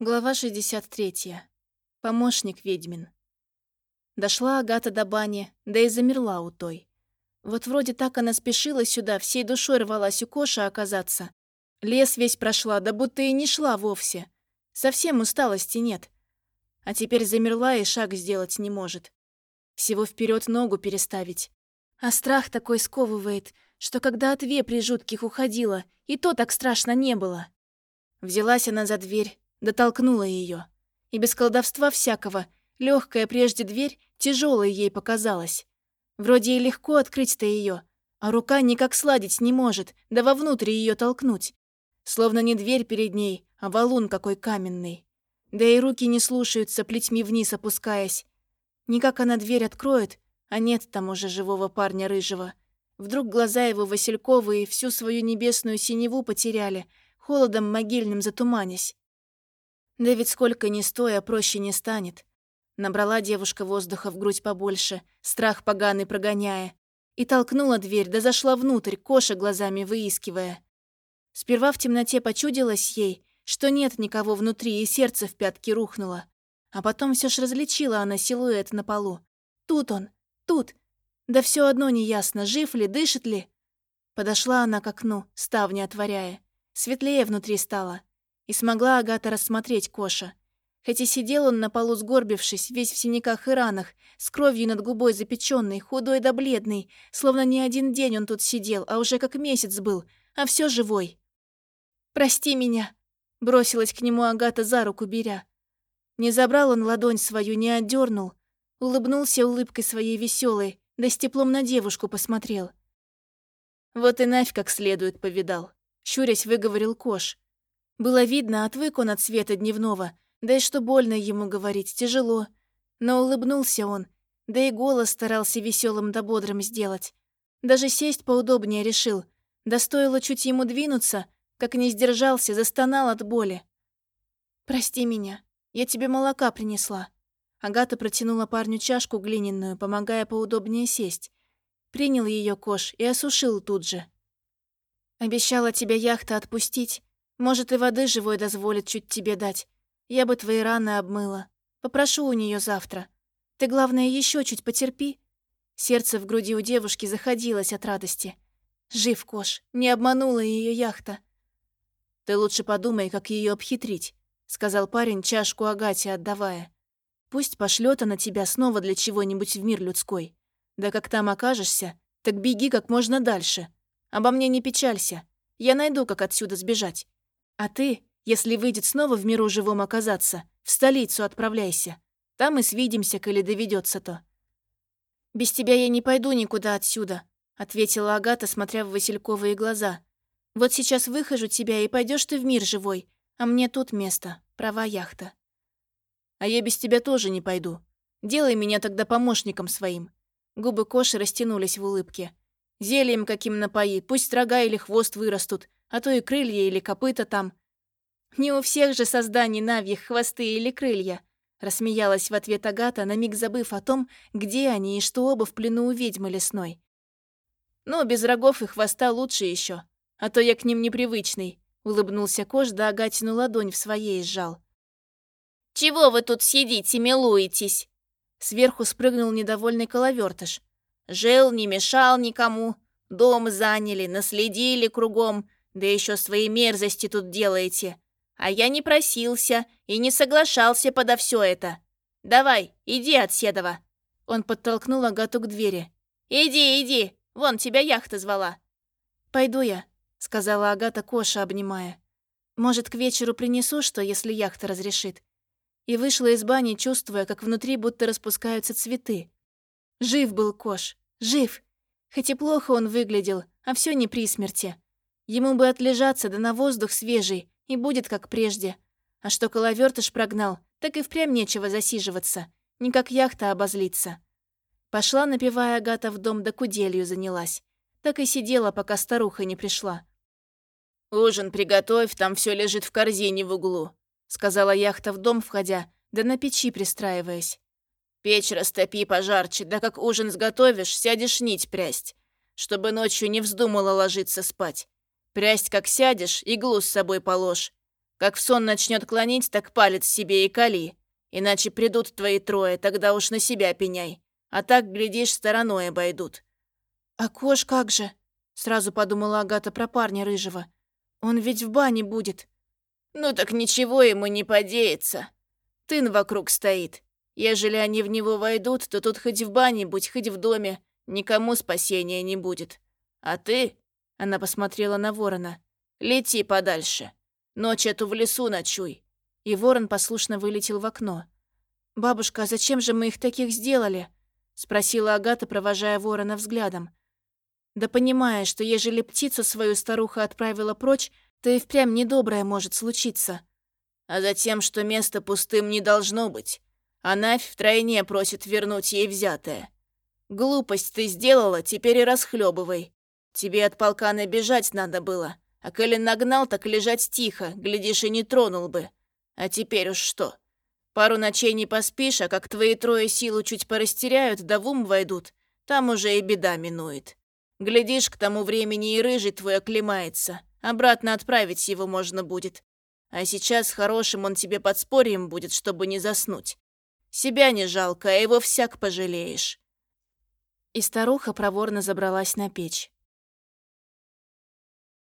Глава 63. Помощник ведьмин. Дошла Агата до бани, да и замерла у той. Вот вроде так она спешила сюда, всей душой рвалась у Коша оказаться. Лес весь прошла, да будто и не шла вовсе. Совсем усталости нет. А теперь замерла и шаг сделать не может. Всего вперед ногу переставить. А страх такой сковывает, что когда от вепри жутких уходила, и то так страшно не было. Взялась она за дверь, дотолкнула ее. И без колдовства всякого, легкая прежде дверь тяжелой ей показалась. Вроде и легко открыть-то ее, а рука никак сладить не может, да вовнутрь ее толкнуть. Словно не дверь перед ней, а валун какой каменный. Да и руки не слушаются, плетьми вниз опускаясь. Никак она дверь откроет, а нет там уже живого парня рыжего. Вдруг глаза его васильковые всю свою небесную синеву потеряли, холодом могильным затуманясь. Да ведь сколько ни стоя, проще не станет. Набрала девушка воздуха в грудь побольше, страх поганый прогоняя. И толкнула дверь, да зашла внутрь, Коша глазами выискивая. Сперва в темноте почудилось ей, что нет никого внутри, и сердце в пятки рухнуло. А потом все ж различила она силуэт на полу. Тут он, тут. Да все одно неясно, жив ли, дышит ли. Подошла она к окну, ставни отворяя. Светлее внутри стало. И смогла Агата рассмотреть Коша. Хоть и сидел он на полу сгорбившись, весь в синяках и ранах, с кровью над губой запеченный, худой да бледный, словно не один день он тут сидел, а уже как месяц был, а все живой. «Прости меня!» — бросилась к нему Агата за руку беря. Не забрал он ладонь свою, не отдернул, улыбнулся улыбкой своей веселой, да с теплом на девушку посмотрел. Вот и Навь как следует повидал. Щурясь, выговорил Кош. Было видно, отвык он от света дневного, да и что больно ему говорить, тяжело. Но улыбнулся он, да и голос старался веселым да бодрым сделать. Даже сесть поудобнее решил, да стоило чуть ему двинуться, как не сдержался, застонал от боли. «Прости меня, я тебе молока принесла». Агата протянула парню чашку глиняную, помогая поудобнее сесть. Принял ее кош и осушил тут же. «Обещала тебя яхта отпустить, может, и воды живой дозволит чуть тебе дать. Я бы твои раны обмыла. Попрошу у нее завтра. Ты, главное, еще чуть потерпи». Сердце в груди у девушки заходилось от радости. Жив Кош, не обманула ее яхта. «Ты лучше подумай, как ее обхитрить», — сказал парень, чашку Агате отдавая. «Пусть пошлет она тебя снова для чего-нибудь в мир людской. Да как там окажешься, так беги как можно дальше. Обо мне не печалься. Я найду, как отсюда сбежать. А ты, если выйдет снова в миру живом оказаться, в столицу отправляйся. Там и свидимся, коли доведется то. «Без тебя я не пойду никуда отсюда», — ответила Агата, смотря в Васильковые глаза. «Вот сейчас выхожу тебя, и пойдешь ты в мир живой, а мне тут место, права яхта». «А я без тебя тоже не пойду. Делай меня тогда помощником своим». Губы Коши растянулись в улыбке. «Зельем каким напои, пусть рога или хвост вырастут, а то и крылья или копыта там. Не у всех же созданий навьих хвосты или крылья. Рассмеялась в ответ Агата, на миг забыв о том, где они и что оба в плену у ведьмы лесной. Но без рогов и хвоста лучше еще, а то я к ним непривычный. Улыбнулся Кош, да Агатину ладонь в своей сжал. «Чего вы тут сидите, милуетесь?» Сверху спрыгнул недовольный коловертыш. «Жил, не мешал никому. Дом заняли, наследили кругом. Да еще свои мерзости тут делаете. А я не просился и не соглашался подо все это. Давай, иди от Седова. Он подтолкнул Агату к двери. Иди, иди, вон тебя яхта звала. Пойду я, сказала Агата Коша, обнимая. Может, к вечеру принесу что, если яхта разрешит. И вышла из бани, чувствуя, как внутри будто распускаются цветы. Жив был Кош, жив. Хоть и плохо он выглядел, а все не при смерти. Ему бы отлежаться, да на воздух свежий, и будет как прежде. А что коловертыш прогнал, так и впрямь нечего засиживаться. Не как яхта обозлиться. Пошла, напевая Агата в дом, да куделью занялась. Так и сидела, пока старуха не пришла. «Ужин приготовь, там все лежит в корзине в углу», сказала яхта в дом, входя, да на печи пристраиваясь. «Печь растопи пожарче, да как ужин сготовишь, сядешь нить прясть, чтобы ночью не вздумала ложиться спать. Прясть как сядешь, иглу с собой положь. Как в сон начнет клонить, так палец себе и кали. Иначе придут твои трое, тогда уж на себя пеняй. А так, глядишь, стороной обойдут». «А Кош как же?» Сразу подумала Агата про парня рыжего. «Он ведь в бане будет». «Ну так ничего ему не подеется. Тын вокруг стоит. Ежели они в него войдут, то тут хоть в бане будь, хоть в доме, никому спасения не будет. А ты...» Она посмотрела на ворона. «Лети подальше. Ночь эту в лесу ночуй». И ворон послушно вылетел в окно. «Бабушка, а зачем же мы их таких сделали?» Спросила Агата, провожая ворона взглядом. Да понимая, что ежели птицу свою старуха отправила прочь, то и впрямь недоброе может случиться. А затем, что место пустым не должно быть. А Навь втройне просит вернуть ей взятое. Глупость ты сделала, теперь и расхлебывай. Тебе от полкана бежать надо было. А коли нагнал, так лежать тихо, глядишь, и не тронул бы. А теперь уж что? Пару ночей не поспишь, а как твои трое силу чуть порастеряют, да в ум войдут, там уже и беда минует. Глядишь, к тому времени и рыжий твой оклемается. Обратно отправить его можно будет. А сейчас хорошим он тебе подспорьем будет, чтобы не заснуть. Себя не жалко, а его всяк пожалеешь». И старуха проворно забралась на печь.